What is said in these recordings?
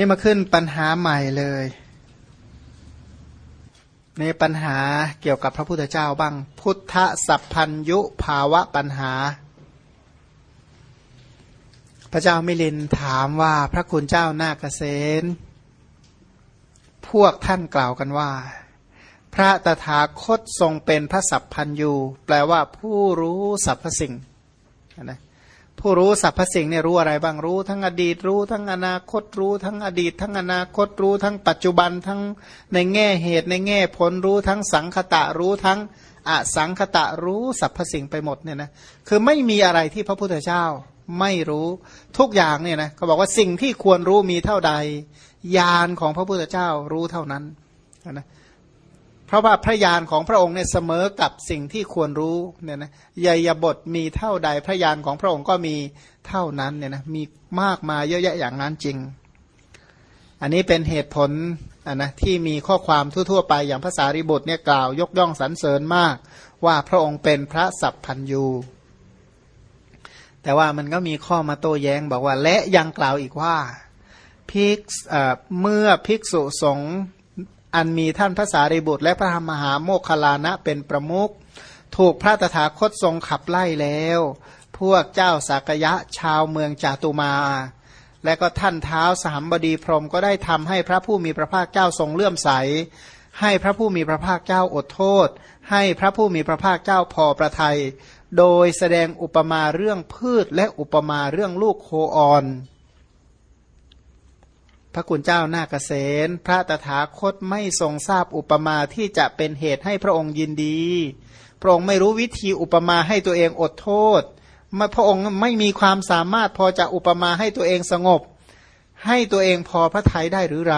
นี่มาขึ้นปัญหาใหม่เลยในปัญหาเกี่ยวกับพระพุทธเจ้าบ้าง พุทธสัพพัญยุภาวะปัญหา พระเจ้ามิลินถามว่าพระคุณเจ้านาเกษตพวกท่านกล่าวกันว่า พระตถาคตทรงเป็นพระสัพพัญยูแปลว่าผู้รู้สรรพสิ่งนะ ผู้รู้สรรพสิ่งเนี่ยรู้อะไรบ้างรู้ ทั้งอดีตรู้ทั้งอนาคตรู้ ทั้งอดีต ทั้งอนาคตรู้ ทั้งปัจจุบันทั้งในแง่เหตุในแง่ผลรู้ทั้งสังคตะรู้ทั้งอสังคตะรู้สรรพสิ่งไปหมดเนี่ยนะคือไม่มีอะไรที่พระพุทธเจ้าไม่รู้ทุกอย่างเนี่ยนะเขาบอกว่าสิ่งที่ควรรู้มีเท่าใด ญาณของพระพุทธเจ้ารู้เท่านั้นนะ เพราะว่าพระญาณของพระองค์เนี่ยเสมอกับสิ่งที่ควรรู้เนี่ยนะยยบทมีเท่าใดพระญาณของพระองค์ก็มีเท่านั้นเนี่ยนะมีมากมายเยอะแยะอย่างนั้นจริง อันนี้เป็นเหตุผลนนะที่มีข้อความทั่วๆไปอย่างภาษาริบุตรเนี่ยกล่าวยกย่องสรรเสริญมาก ว่าพระองค์เป็นพระสัพพัญยูแต่ว่ามันก็มีข้อมาโต้แย้งบอกว่าและยังกล่าวอีกว่าภิกเมื่อภิกษุสงฆ์ อันมีท่านพระสารีบุตร และพระธรรมหาโมคคลานะเป็นประมุขถูกพระตถาคตทรงขับไล่แล้ว พวกเจ้าสากยะชาวเมืองจาตุมา และก็ท่านเท้าสหัมบดีพรมก็ได้ทำให้พระผู้มีพระภาคเจ้าทรงเลื่อมใส ให้พระผู้มีพระภาคเจ้าอดโทษ ให้พระผู้มีพระภาคเจ้าพอประทัยโดยแสดงอุปมาเรื่องพืชและอุปมาเรื่องลูกโคออน ระคุณเจ้านาเกษตพระตถาคตไม่ทรงทราบอุปมาที่จะเป็นเหตุให้พระองค์ยินดี พระองค์ไม่รู้วิธีอุปมาให้ตัวเองอดโทษมาพระองค์ไม่มีความสามารถพอจะอุปมาให้ตัวเองสงบ ให้ตัวเองพอพระทัยได้หรือไร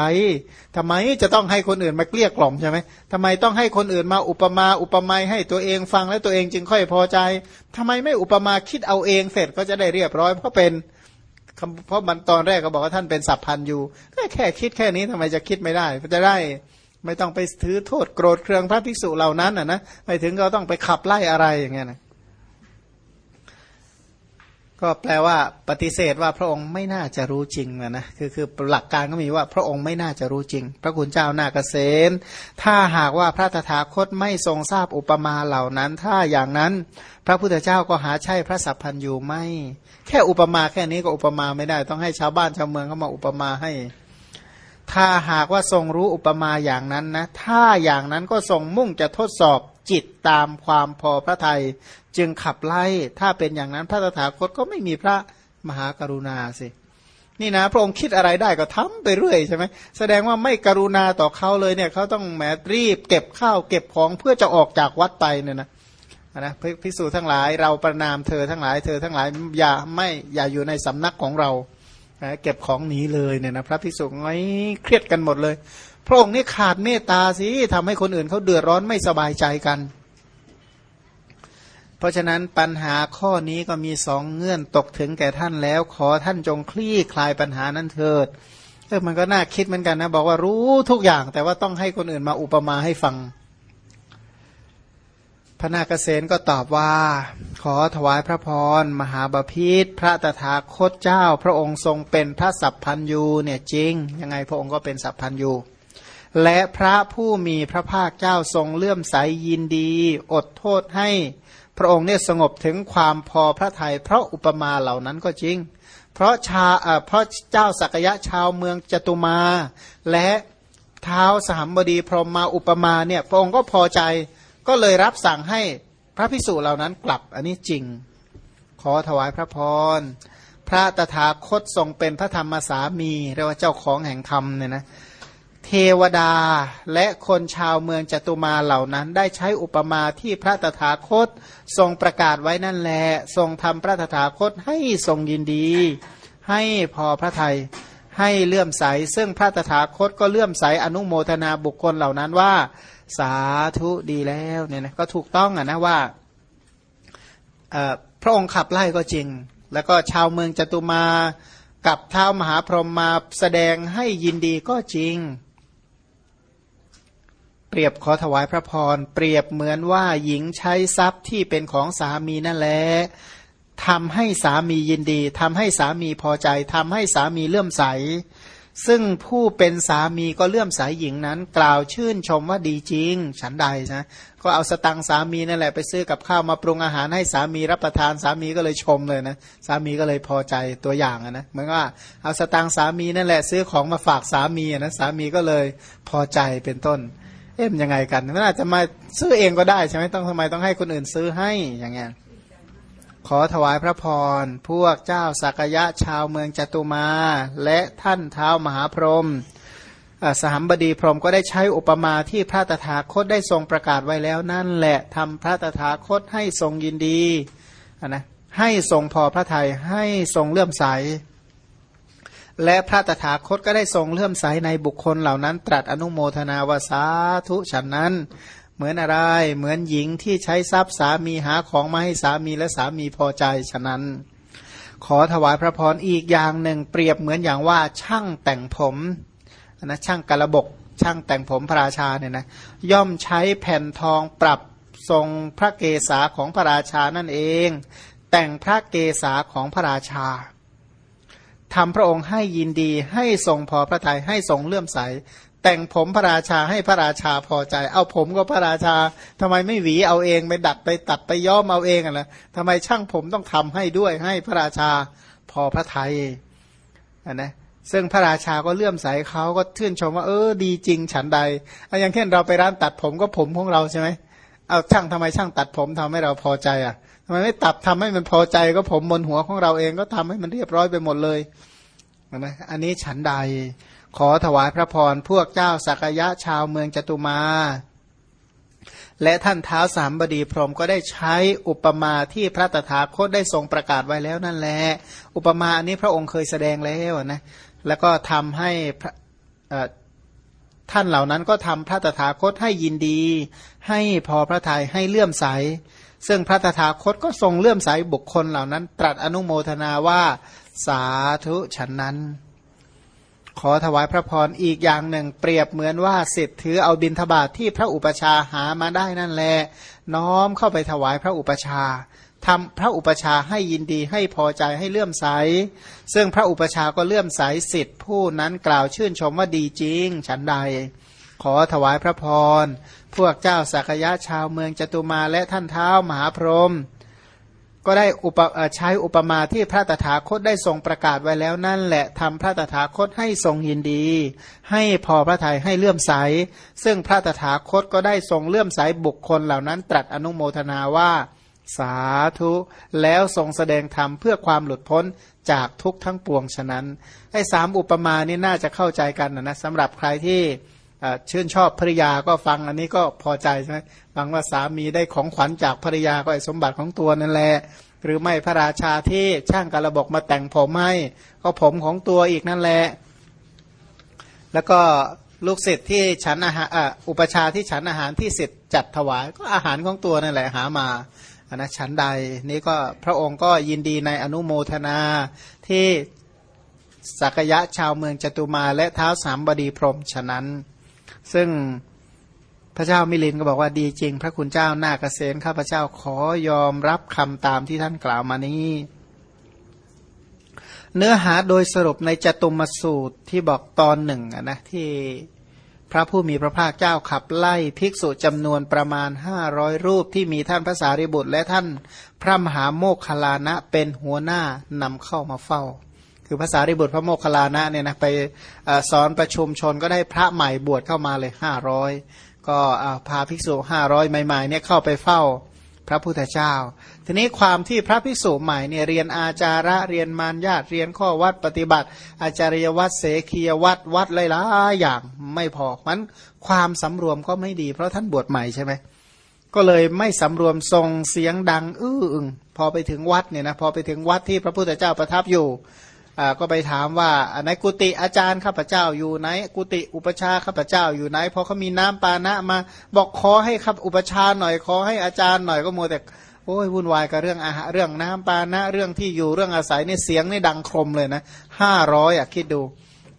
ทำไมจะต้องให้คนอื่นมาเกลี้ยกล่อมใช่ไหมทำไมต้องให้คนอื่นมาอุปมาอุปไมยให้ตัวเองฟังแล้วตัวเองจึงค่อยพอใจทำไมไม่อุปมาคิดเอาเองเสร็จก็จะได้เรียบร้อยเพราะเป็น เพราะมันตอนแรกก็บอกว่าท่านเป็นสัพพันอยู่แค่คิดแค่นี้ทำไมจะคิดไม่ได้จะได้ไม่ต้องไปถือโทษโกรธเคืองพระภิกษุเหล่านั้นอะนะไม่ถึงก็ต้องไปขับไล่อะไรอย่างเงี้ยนะ ก็แปลว่าปฏิเสธว่าพระองค์ไม่น่าจะรู้จริงนะนะคือคือหลักการก็มีว่าพระองค์ไม่น่าจะรู้จริง พระคุณเจ้านาเกษมถ้าหากว่าพระตถาคตไม่ทรงทราบอุปมาเหล่านั้น ถ้าอย่างนั้นพระพุทธเจ้าก็หาใช่พระสัพพันยูไม่ แค่อุปมาแค่นี้ก็อุปมาไม่ได้ ต้องให้ชาวบ้านชาวเมืองเข้ามาอุปมาให้ ถ้าหากว่าทรงรู้อุปมาอย่างนั้นนะถ้าอย่างนั้นก็ทรงมุ่งจะทดสอบ จิตตามความพอพระทัยจึงขับไล่ถ้าเป็นอย่างนั้นพระตถาคตก็ไม่มีพระมหากรุณาสินี่นะพระองค์คิดอะไรได้ก็ทำไปเรื่อยใช่ไหมแสดงว่าไม่กรุณาต่อเขาเลยเนี่ยเขาต้องแหมรีบ เก็บข้าวเก็บของเพื่อจะออกจากวัดไปเนี่ยนะนะพิสูจทั้งหลายเราประนามเธอทั้งหลายเธอทั้งหลายอย่าไม่อย่าอยู่ในสำนักของเราเก็บของหนีเลยเนี่ยนะพระพิสุง้อยเครียดกันหมดเลย พระองค์นี่ขาดเมตตาสิทำให้คนอื่นเขาเดือดร้อนไม่สบายใจกัน เพราะฉะนั้นปัญหาข้อนี้ก็มีสองเงื่อนตกถึงแก่ท่านแล้ว ขอท่านจงคลี่คลายปัญหานั้นเถิดเออมันก็น่าคิดเหมือนกันนะ บอกว่ารู้ทุกอย่าง แต่ว่าต้องให้คนอื่นมาอุปมาให้ฟัง พระนาคเษนก็ตอบว่า ขอถวายพระพรมหาบาพิษพระตถาคตเจ้า พระองค์ทรงเป็นพระสัพพันยูเนี่ยจริง ยังไงพระองค์ก็เป็นสัพพันยู และพระผู้มีพระภาคเจ้าทรงเลื่อมใสยยินดี อดโทษให้พระองค์เนี่ยสงบถึงความพอพระทยัยเพราะอุปมาเหล่านั้นก็จริง เพราะชาเพราะเจ้าสักยะชาวเมืองจตุมา และเท้าสหัมบดีพรหมมาอุปมาเนี่ยพระองค์ก็พอใจก็เลยรับสั่งให้พระพิสุเหล่านั้นกลับอันนี้จริง ขอถวายพระพรพระตถาคตทรงเป็นพระธรรมสามีเรียกว่าเจ้าของแห่งธรรมเนี่ยนะ เทวดาและคนชาวเมืองจตุมาเหล่านั้น ได้ใช้อุปมาที่พระตถาคต ทรงประกาศไว้นั่นแหละทรงทำพระตถาคตให้ทรงยินดี ให้พอพระทยัยให้เลื่อมใส ซึ่งพระตถาคตก็เลื่อมใสอนุโมทนาบุคคลเหล่านั้นว่า สาธุดีแล้วเนี่ยนะก็ถูกต้องอะนะว่าพระองค์ขับไล่ก็จริง แล้วก็ชาวเมืองจตุมากับเท้ามหาพรหมมาแสดงให้ยินดีก็จริง เปรียบขอถวายพระพร เปรียบเหมือนว่าหญิงใช้ทรัพย์ที่เป็นของสามีนั่นแหละทำให้สามียินดี ทำให้สามีพอใจ ทำให้สามีเลื่อมใส ซึ่งผู้เป็นสามีก็เลื่อมใสหญิงนั้น กล่าวชื่นชมว่าดีจริง ฉันใดนะก็เอาสตังสามีนั่นแหละไปซื้อกับข้าวมาปรุงอาหารให้สามีรับประทานสามีก็เลยชมเลยนะ สามีก็เลยพอใจตัวอย่างนะเหมือนว่าเอาสตังสามีนั่นแหละซื้อของมาฝากสามีนะสามีก็เลยพอใจเป็นต้น เอ๊ะยังไงกันมันอาจจะมาซื้อเองก็ได้ใช่ไหมต้องทำไมต้องให้คนอื่นซื้อให้อย่างเงี้ยขอถวายพระพร พวกเจ้าสักยะชาวเมืองจตุมา และท่านเท้ามหาพรหมสหัมบดีพรหมก็ได้ใช้อุปมาที่พระตถาคตได้ทรงประกาศไว้แล้วนั่นแหละทำพระตถาคตให้ทรงยินดีนะให้ทรงพอพระทยัยให้ทรงเลื่อมใส และพระตถาคตก็ได้ทรงเลื่อมใสในบุคคลเหล่านั้น ตรัสอนุโมทนาวาสาธุฉันนั้น เหมือนอะไรเหมือนหญิงที่ใช้ทรัพย์สามีหาของมาให้สามีและสามีพอใจฉะนั้น ขอถวายพระพรอีกอย่างหนึ่งเปรียบเหมือนอย่างว่าช่างแต่งผมนะช่างกระบกช่างแต่งผมพระราชาเนี่ยนะย่อมใช้แผ่นทองปรับทรงพระเกศาของพระราชานั่นเอง แต่งพระเกศาของพระราชา ทำพระองค์ให้ยินดี ให้ทรงพอพระทยัยให้ทรงเลื่อมใส แต่งผมพระราชาให้พระราชาพอใจ เอาผมก็พระราชาทำไมไม่หวีเอาเองไปดัดไปตัดไปย้อมเอาเองอะนะทำไมช่างผมต้องทำให้ด้วยให้พระราชาพอพระไทยอะนะซึ่งพระราชาก็เลื่อมใสเขาก็ชื่นชมว่า เออดีจริงฉันใดอย่างเช่นเราไปร้านตัดผมก็ผมของเราใช่ไหมเอาช่างทำไมช่างตัดผมทำให้เราพอใจอะ ทำไมไม่ตัดทำให้มันพอใจก็ผมบนหัวของเราเองก็ทำให้มันเรียบร้อยไปหมดเลยนะอันนี้ฉันใดขอถวายพระพรพวกเจ้าสักยะชาวเมืองจตุมา และท่านเท้าสามบดีพรหมก็ได้ใช้อุปมาที่พระตถาคตได้ทรงประกาศไว้แล้วนั่นแหละอุปมาอันนี้พระองค์เคยแสดงแล้วนะแล้วก็ทำให้ท่านเหล่านั้นก็ทำพระตถาคตให้ยินดี ให้พอพระทยัยให้เลื่อมใส ซึ่งพระตถาคตก็ทรงเลื่อมใสบุคคลเหล่านั้น ตรัสอนุโมทนาว่าสาธุฉันนั้น ขอถวายพระพรอีกอย่างหนึ่ง เปรียบเหมือนว่าสิทธิ์ถือเอาบินทบาทที่พระอุปชาหามาได้นั่นแหละน้อมเข้าไปถวายพระอุปชาทำพระอุปชาให้ยินดีให้พอใจให้เลื่อมใส ซึ่งพระอุปชาก็เลื่อมใสสิทธิ์ผู้นั้นกล่าวชื่นชมว่าดีจริง ฉันใด ขอถวายพระพร พวกเจ้าสักยะชาวเมืองจตุมาและท่านเท้ามหาพรหมก็ได้อุปใช้อุปมาที่พระตถาคตได้ทรงประกาศไว้แล้วนั่นแหละทำพระตถาคตให้ทรงยินดี ให้พอพระทัยให้เลื่อมใส ซึ่งพระตถาคตก็ได้ทรงเลื่อมใสบุคคลเหล่านั้น ตรัสอนุโมทนาว่า สาธุ แล้วทรงแสดงธรรมเพื่อความหลุดพ้นจากทุกทั้งปวงฉะนั้นไอ้สามอุปมานี่น่าจะเข้าใจกันนะสำหรับใครที่ ชื่นชอบภริยาก็ฟังอันนี้ก็พอใจใช่ไหมฟังว่าสามีได้ของขวัญจากภริยาก็ไอสมบัติของตัวนั่นแหละหรือไม่พระราชาที่ช่างกระบอกมาแต่งผมให้ก็ผมของตัวอีกนั่นแหละ แล้วก็ลูกศิษย์ที่ฉันอาหารอุปชาที่ฉันอาหารที่ศิษย์จัดถวายก็อาหารของตัวนั่นแหละหามาอันนะฉันใดนี้ก็พระองค์ก็ยินดีในอนุโมทนาที่สักยะชาวเมืองจตุมาและเท้าสามบดีพรมฉะนั้น ซึ่งพระเจ้ามิลินก็บอกว่าดีจริง พระคุณเจ้าหน้าเกษณข้าพเจ้าขอยอมรับคำตามที่ท่านกล่าวมานี้ เนื้อหาโดยสรุปในจตุมสูตรที่บอกตอนหนึ่งนะที่พระผู้มีพระภาคเจ้าขับไล่ภิกษุจำนวนประมาณห้าร้อยรูปที่มีท่านพระสารีบุตร และท่านพระมหาโมคคลานะเป็นหัวหน้านำเข้ามาเฝ้า คือภาษาริบุตรพระโมคคัลลานะเนี่ยนะไปสอนประชุมชนก็ได้พระใหม่บวชเข้ามาเลยห้าร้อยก็พาภิกษุห้าร้อยใหม่ๆเนี่ยเข้าไปเฝ้าพระพุทธเจ้า ทีนี้ความที่พระภิกษุใหม่เนี่ยเรียนอาจาระเรียนมารยาตเรียนข้อวัดปฏิบัติ อาจารยวัดเสขียวัดวัดหลายๆอย่างไม่พอมันความสำรวมก็ไม่ดี เพราะท่านบวชใหม่ใช่ไหมก็เลยไม่สำรวมทรงเสียงดัง อื้ออึงพอไปถึงวัดเนี่ยนะพอไปถึงวัดที่พระพุทธเจ้าประทับอยู่ ก็ไปถามว่าในกุฏิอาจารย์ข้าพเจ้าอยู่ไหน กุฏิอุปชาข้าพเจ้าอยู่ไหนพอเขามีน้ำปานะมา บอกขอให้ครับอุปชาหน่อยขอให้อาจารย์หน่อยก็มัวแต่โอ้ยวุ่นวายกับเรื่องอาหารเรื่องน้ำปานะเรื่องที่อยู่เรื่องอาศัยนี่เสียงนี่ดังครมเลยนะห้าร้อยอะคิดดู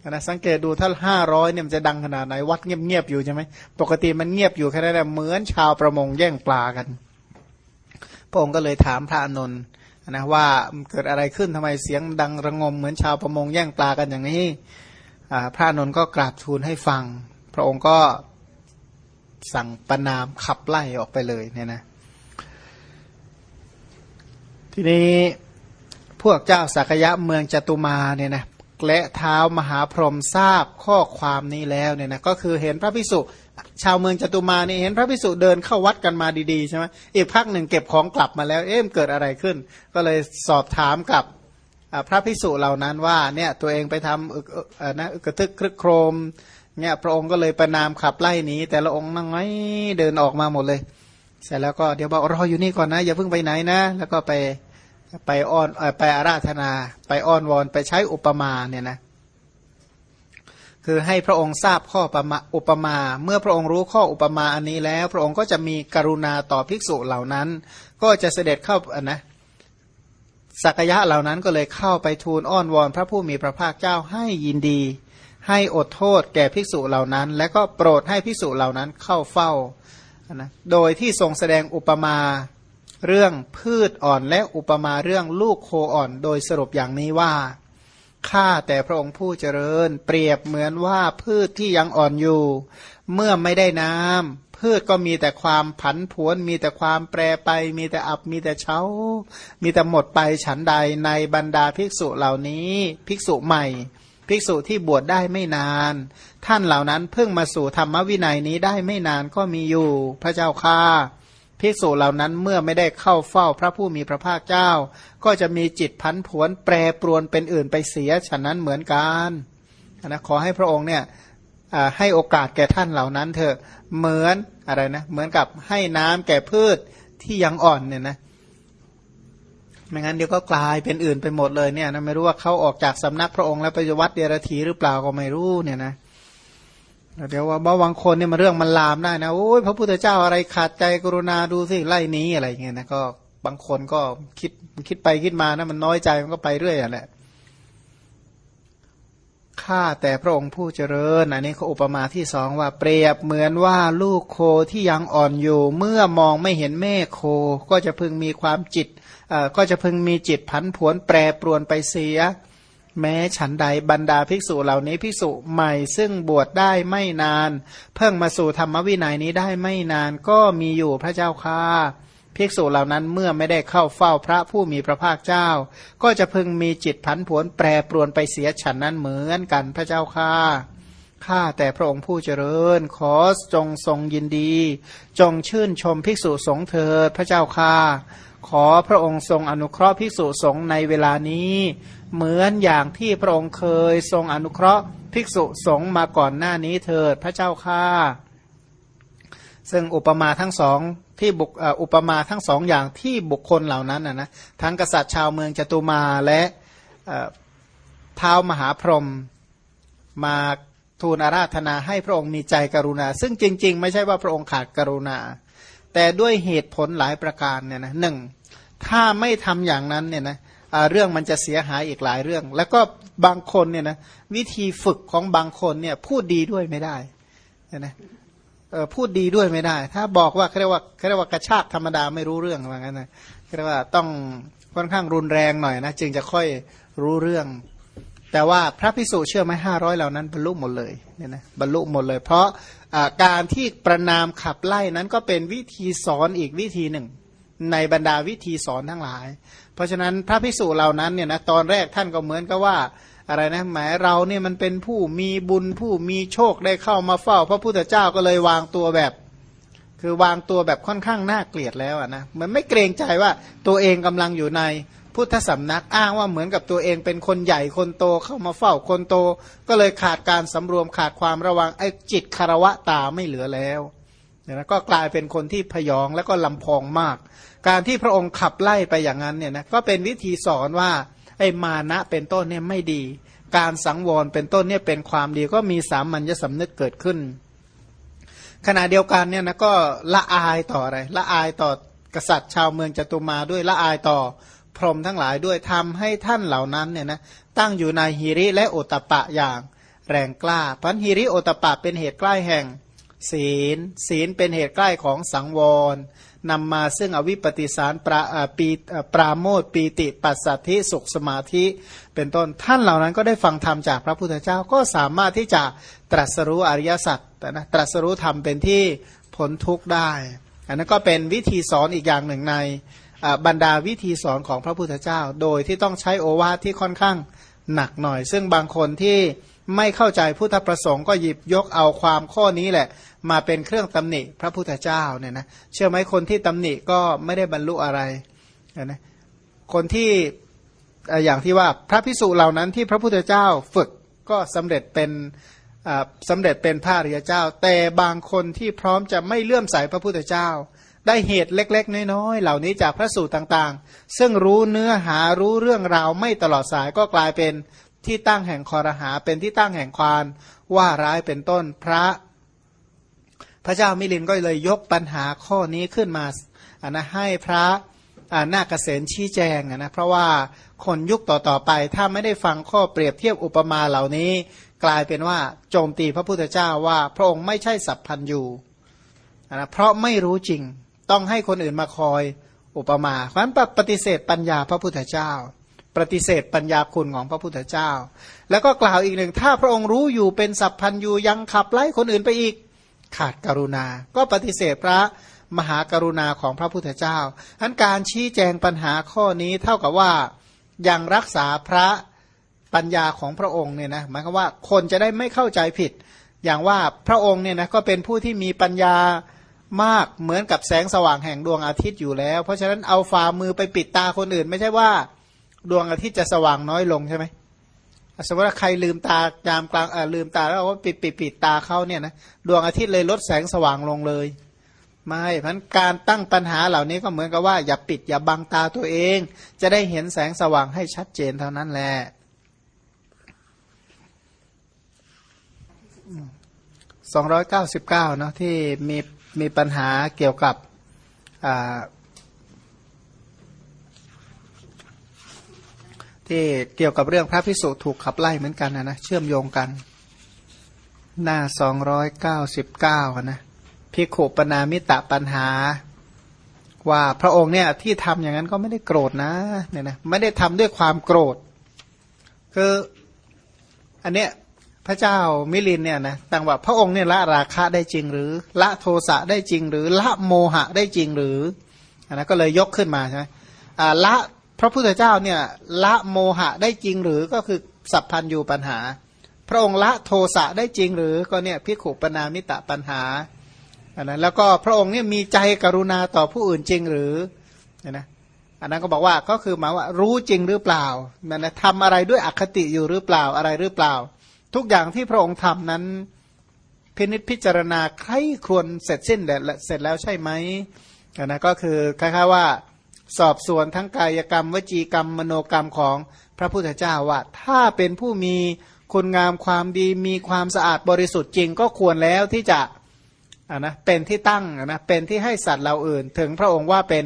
นะสังเกตดูถ้าห้าร้อยเนี่ยมันจะดังขนาดไหนวัดเงียบๆอยู่ใช่ไหมปกติมันเงียบอยู่แค่นั้นแหละเหมือนชาวประมงแย่งปลากันพระองค์ก็เลยถามพระอนุน นะว่าเกิดอะไรขึ้นทำไมเสียงดังระงมเหมือนชาวประมงแย่งปลากันอย่างนี้พระนนท์ก็กราบทูลให้ฟัง พระองค์ก็สั่งประนามขับไล่ออกไปเลยเนี่ยนะทีนี้พวกเจ้าสักยะเมืองจตุมาเนี่ยนะและเท้ามหาพรหมทราบข้อความนี้แล้วเนี่ยนะก็คือเห็นพระพิสุ ชาวเมืองจตุมานี่เห็นพระพิสุเดินเข้าวัดกันมาดีๆใช่ไหมอีกพักหนึ่งเก็บของกลับมาแล้ว เอ๊ะเกิดอะไรขึ้น ก็เลยสอบถามกับพระพิสุเหล่านั้นว่าเนี่ยตัวเองไปทำอึกนะอึกระทึกครึกโครมเนี่ยพระองค์ก็เลยประนามขับไล่หนีแต่ละองค์นั่งไงเดินออกมาหมดเลย เสร็จแล้วก็เดี๋ยวบอกรออยู่นี่ก่อนนะ อย่าเพิ่งไปไหนนะ แล้วก็ไปไปอ้อนไปอาราธนา ไปอ้อนวอนไปใช้อุปมาเนี่ยนะ คือให้พระองค์ทราบข้อประมาอุปมา เมื่อพระองค์รู้ข้ออุปมาอันนี้แล้ว พระองค์ก็จะมีกรุณาต่อภิกษุเหล่านั้น ก็จะเสด็จเข้าอันนะสักยะเหล่านั้นก็เลยเข้าไปทูลอ้อนวอนพระผู้มีพระภาคเจ้าให้ยินดี ให้อดโทษแก่ภิกษุเหล่านั้น และก็โปรดให้ภิกษุเหล่านั้นเข้าเฝ้านะโดยที่ทรงแสดงอุปมาเรื่องพืชอ่อนและอุปมาเรื่องลูกโคอ่อน โดยสรุปอย่างนี้ว่า ข้าแต่พระองค์ผู้เจริญ เปรียบเหมือนว่าพืชที่ยังอ่อนอยู่ เมื่อไม่ได้น้ำพืชก็มีแต่ความผันผวน มีแต่ความแปรไป มีแต่อับมีแต่เช้า มีแต่หมดไปฉันใดในบรรดาภิกษุเหล่านี้ ภิกษุใหม่ ภิกษุที่บวชได้ไม่นาน ท่านเหล่านั้นเพิ่งมาสู่ธรรมวินัยนี้ได้ไม่นานก็มีอยู่ พระเจ้าค่า ภิกษุเหล่านั้นเมื่อไม่ได้เข้าเฝ้าพระผู้มีพระภาคเจ้า ก็จะมีจิตพันผวนแปรปรวนเป็นอื่นไปเสียฉะนั้นเหมือนกันนะขอให้พระองค์เนี่ยให้โอกาสแก่ท่านเหล่านั้นเถอะเหมือนอะไรนะเหมือนกับให้น้ำแก่พืชที่ยังอ่อนเนี่ยนะไม่งั้นเดี๋ยวก็กลายเป็นอื่นไปหมดเลยเนี่ยนะไม่รู้ว่าเขาออกจากสำนักพระองค์แล้วไปวัดเดรธีหรือเปล่าก็ไม่รู้เนี่ยนะ เดี๋ยวว่าบางคนเนี่ยมาเรื่องมันลามได้นะโอ้ยพระพุทธเจ้าอะไรขาดใจกรุณาดูสิไล่นี้อะไรเงี้ยนะก็บางคนก็คิดคิดไปคิดมานะมันน้อยใจมันก็ไปเรื่อยอะแหละข้าแต่พระองค์ผู้เจริญอันนี้เขาอุปมาที่สองว่าเปรียบเหมือนว่าลูกโคที่ยังอ่อนอยู่ เมื่อมองไม่เห็นแม่โคก็จะพึงมีความจิตเออก็จะพึงมีจิตผันผวนแปรปรวนไปเสีย แม้ฉันใดบรรดาภิกษุเหล่านี้ภิกษุใหม่ซึ่งบวชได้ไม่นาน เพิ่งมาสู่ธรรมวินัยนี้ได้ไม่นานก็มีอยู่พระเจ้าค่าภิกษุเหล่านั้นเมื่อไม่ได้เข้าเฝ้าพระผู้มีพระภาคเจ้า ก็จะพึงมีจิตผันผวนแปรปรวนไปเสียฉันนั้นเหมือนกันพระเจ้าค่า ข้าแต่พระองค์ผู้เจริญ ขอจงทรงยินดี จงชื่นชมภิกษุสงฆ์เถิดพระเจ้าค่าขอพระองค์ทรงอนุเคราะห์ภิกษุสงฆ์ในเวลานี้ เหมือนอย่างที่พระองค์เคยทรงอนุเคราะห์ภิกษุสงฆ์มาก่อนหน้านี้เถิดพระเจ้าค่าซึ่งอุปมาทั้งสองที่บุกอุปมาทั้งสองอย่างที่บุคคลเหล่านั้นนะนะทั้งกษัตริย์ชาวเมืองจตุมาและเท้ามหาพรหมมา ทูลอาราธนาให้พระองค์มีใจกรุณา ซึ่งจริง ๆ ไม่ใช่ว่าพระองค์ขาดกรุณา แต่ด้วยเหตุผลหลายประการเนี่ยนะหนึ่งถ้าไม่ทำอย่างนั้นเนี่ยนะเรื่องมันจะเสียหายอีกหลายเรื่อง แล้วก็บางคนเนี่ยนะวิธีฝึกของบางคนเนี่ยพูดดีด้วยไม่ได้นะพูดดีด้วยไม่ได้ ถ้าบอกว่าเขาเรียกว่าเขาเรียกว่ากระชากธรรมดาไม่รู้เรื่องว่างั้นนะเขาเรียกว่าต้องค่อนข้างรุนแรงหน่อยนะจึงจะค่อยรู้เรื่อง แต่ว่าพระพิสุเชื่อไหมห้าร้อยเหล่านั้นบรรลุหมดเลยเนี่ยนะบรรลุหมดเลย เพราะการที่ประนามขับไล่นั้นก็เป็นวิธีสอนอีกวิธีหนึ่ง ในบรรดาวิธีสอนทั้งหลาย เพราะฉะนั้นพระภิกษุเหล่านั้นเนี่ยนะตอนแรกท่านก็เหมือนกับว่าอะไรนะหมายเราเนี่ยมันเป็นผู้มีบุญผู้มีโชคได้เข้ามาเฝ้า พระพุทธเจ้าก็เลยวางตัวแบบ คือวางตัวแบบค่อนข้างน่าเกลียดแล้วนะมันไม่เกรงใจว่าตัวเองกำลังอยู่ใน พุทธสำนักอ้างว่าเหมือนกับตัวเองเป็นคนใหญ่คนโตเข้ามาเฝ้าคนโต ก็เลยขาดการสำรวมขาดความระวังไอ้จิตคารวะตาไม่เหลือแล้วเนี่ยนะก็กลายเป็นคนที่พยองแล้วก็ลำพองมาก การที่พระองค์ขับไล่ไปอย่างนั้นเนี่ยนะก็เป็นวิธีสอนว่าไอ้มานะเป็นต้นเนี่ยไม่ดี การสังวรเป็นต้นเนี่ยเป็นความดีก็มีสามัญญสำนึกเกิดขึ้น ขณะเดียวกันเนี่ยนะก็ละอายต่ออะไรละอายต่อกษัตริย์ชาวเมืองจตุมาด้วยละอายต่อ รหมทั้งหลายด้วยทำให้ท่านเหล่านั้นเนี่ยนะตั้งอยู่ในฮิริและโอตปะอย่างแรงกล้าพันฮิริโอตปะเป็นเหตุใกล้แห่ง ศีล ศีลเป็นเหตุใกล้ของสังวรนำมาซึ่งอวิปปิสารปราปีปราโมทปีติปัสสัทธิสุขสมาธิ เป็นต้นท่านเหล่านั้นก็ได้ฟังธรรมจากพระพุทธเจ้าก็สามารถที่จะตรัสรู้อริยสัจนะตรัสรู้ธรรมเป็นที่พ้นทุกข์ได้ อันนั้นก็เป็นวิธีสอนอีกอย่างหนึ่งใน บรรดาวิธีสอนของพระพุทธเจ้า โดยที่ต้องใช้โอวาทที่ค่อนข้างหนักหน่อย ซึ่งบางคนที่ไม่เข้าใจพุทธประสงค์ก็หยิบยกเอาความข้อนี้แหละ มาเป็นเครื่องตำหนิพระพุทธเจ้าเนี่ยนะเชื่อไหมคนที่ตำหนิก็ไม่ได้บรรลุอะไรนะคนที่อย่างที่ว่าพระพิสุเหล่านั้นที่พระพุทธเจ้าฝึกก็สำเร็จเป็นสำเร็จเป็นพระริยเจ้า แต่บางคนที่พร้อมจะไม่เลื่อมใสพระพุทธเจ้า ได้เหตุเล็ก ๆ น้อยๆเหล่านี้จากพระสูตรต่างๆ ซึ่งรู้เนื้อหารู้เรื่องราวไม่ตลอดสายก็กลายเป็นที่ตั้งแห่งคอรหา เป็นที่ตั้งแห่งควานว่าร้ายเป็นต้นพระ พระเจ้ามิลินก็เลยยกปัญหาข้อนี้ขึ้นมาอันนะให้พระนาคเกษณชี้แจงนะเพราะว่าคนยุคต่อๆไป ถ้าไม่ได้ฟังข้อเปรียบเทียบอุปมาเหล่านี้ กลายเป็นว่าโจมตีพระพุทธเจ้าว่าพระองค์ไม่ใช่สัพพันยูนะเพราะไม่รู้จริง ต้องให้คนอื่นมาคอยอุปมาเพราะนั้นปฏิเสธปัญญาพระพุทธเจ้า ปฏิเสธปัญญาคุณของพระพุทธเจ้า แล้วก็กล่าวอีกหนึ่งถ้าพระองค์รู้อยู่เป็นสัพพันยูยังขับไล่คนอื่นไปอีกขาดกรุณา ก็ปฏิเสธพระมหากรุณาของพระพุทธเจ้าอันการชี้แจงปัญหาข้อนี้เท่ากับว่ายังรักษาพระปัญญาของพระองค์เนี่ยนะหมายความว่าคนจะได้ไม่เข้าใจผิด อย่างว่าพระองค์เนี่ยนะก็เป็นผู้ที่มีปัญญา มากเหมือนกับแสงสว่างแห่งดวงอาทิตย์อยู่แล้ว เพราะฉะนั้นเอาฝ่ามือไปปิดตาคนอื่น ไม่ใช่ว่าดวงอาทิตย์จะสว่างน้อยลงใช่ไหมสมมติว่าใครลืมตายามกลางลืมตาแล้วว่าปิดปิดปิดตาเขาเนี่ยนะดวงอาทิตย์เลยลดแสงสว่างลงเลย ไม่เพราะการตั้งปัญหาเหล่านี้ก็เหมือนกับว่าอย่าปิดอย่าบังตาตัวเอง จะได้เห็นแสงสว่างให้ชัดเจนเท่านั้นแหละสองร้อยเก้าสิบเก้าเนาะที่มี มีปัญหาเกี่ยวกับที่เกี่ยวกับเรื่องพระพิสุถูกขับไล่เหมือนกันนะนะเชื่อมโยงกัน หน้าสองร้อยเก้าสิบเก้านะพิขุปนามิตะปัญหา ว่าพระองค์เนี่ยที่ทำอย่างนั้นก็ไม่ได้โกรธนะเนี่ยนะไม่ได้ทำด้วยความโกรธคืออันเนี้ย พระเจ้ามิลินเนี่ยนะต่างว่าพระองค์เนี่ยละราคะได้จริงหรือ ละโทสะได้จริงหรือ ละโมหะได้จริงหรืออันนั้นก็เลยยกขึ้นมาใช่ไหมละพระพุทธเจ้าเนี่ยละโมหะได้จริงหรือก็คือสัพพันยูปัญหา พระองค์ละโทสะได้จริงหรือก็เนี่ยพิขุปนามิตะปัญหาอันนั้นแล้วก็พระองค์เนี่ยมีใจกรุณาต่อผู้อื่นจริงหรือนะอันนั้นก็บอกว่าก็คือหมายว่ารู้จริงหรือเปล่านั่นนะทำอะไรด้วยอคติอยู่หรือเปล่าอะไรหรือเปล่า ทุกอย่างที่พระองค์ทำนั้นพินิจพิจารณาใครควรเสร็จสิ้นเสร็จแล้วใช่ไหมนนั้นก็คือคล้ายๆว่าสอบสวนทั้งกายกรรม วจีกรรมมโนกรรมของพระพุทธเจ้าว่า ถ้าเป็นผู้มีคุณงามความดีมีความสะอาดบริสุทธิ์จริงก็ควรแล้วที่จะนะเป็นที่ตั้งนะเป็นที่ให้สัตว์เราอื่น ถึงพระองค์ว่าเป็น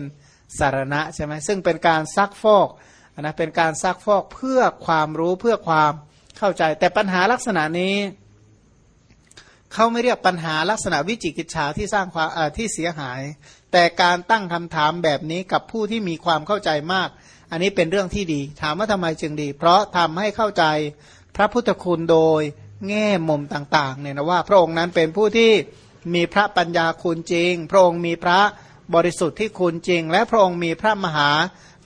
สารณะใช่ไหมซึ่งเป็นการซักฟอกนะเป็นการซักฟอกเพื่อความรู้เพื่อความ เข้าใจ แต่ปัญหาลักษณะนี้เขาไม่เรียกปัญหาลักษณะวิจิกิจฉาที่สร้างความที่เสียหาย แต่การตั้งคำถามแบบนี้กับผู้ที่มีความเข้าใจมาก อันนี้เป็นเรื่องที่ดี ถามว่าทำไมจึงดี เพราะทำให้เข้าใจพระพุทธคุณโดยแง่มุมต่างๆเนี่ยนะว่า พระองค์นั้นเป็นผู้ที่มีพระปัญญาคุณจริง พระองค์มีพระบริสุทธิ์ที่คุณจริง และพระองค์มีพระมหา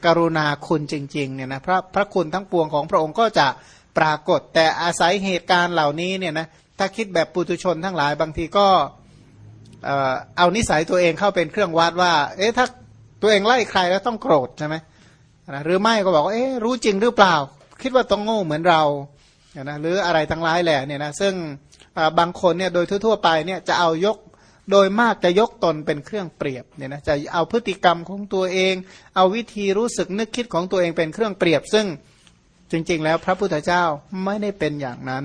กรุณาคุณจริงๆเนี่ยนะพระพระคุณทั้งปวงของพระองค์ก็จะ ปรากฏ แต่อาศัยเหตุการณ์เหล่านี้เนี่ยนะถ้าคิดแบบปุถุชนทั้งหลายบางทีก็เอานิสัยตัวเองเข้าเป็นเครื่องวัดว่า เอ๊ะถ้าตัวเองไล่ใครแล้วต้องโกรธใช่ไหมหรือไม่ก็บอกว่าเอ๊ะรู้จริงหรือเปล่า คิดว่าต้องโง่เหมือนเรานะหรืออะไรทั้งหลายแหละเนี่ยนะซึ่งบางคนเนี่ยโดยทั่วๆไปเนี่ยจะเอายกโดยมากจะยกตนเป็นเครื่องเปรียบเนี่ยนะจะเอาพฤติกรรมของตัวเอง เอาวิธีรู้สึกนึกคิดของตัวเองเป็นเครื่องเปรียบ ซึ่ง จริง ๆ แล้วพระพุทธเจ้าไม่ได้เป็นอย่างนั้น